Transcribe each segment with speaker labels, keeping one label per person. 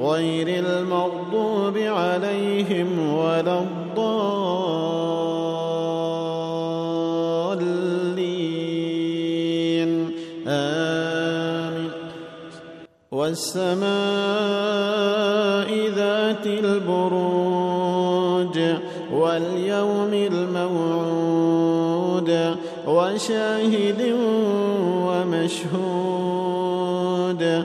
Speaker 1: غير المغضوب عليهم ولا الضالين آمين والسماء ذات البروج واليوم الموعود وشاهد ومشهود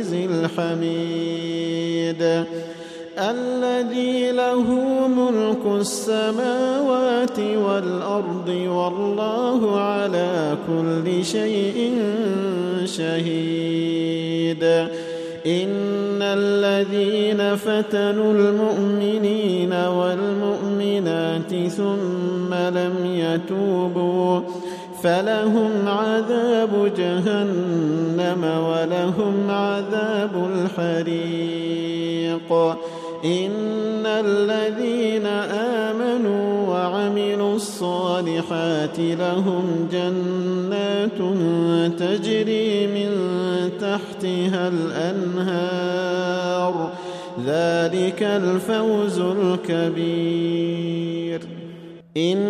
Speaker 1: العزيز الحميد الذي له ملك السماوات والارض والله على كل شيء شهيد ان الذين فتنوا المؤمنين والمؤمنات ثم لم يتوبوا فلهم عذاب جهنم ولهم عذاب الحريق إن الذين آمنوا وعملوا الصالحات لهم جنات تجري من تحتها الأنهار ذلك الفوز الكبير إن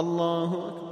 Speaker 1: الله أكبر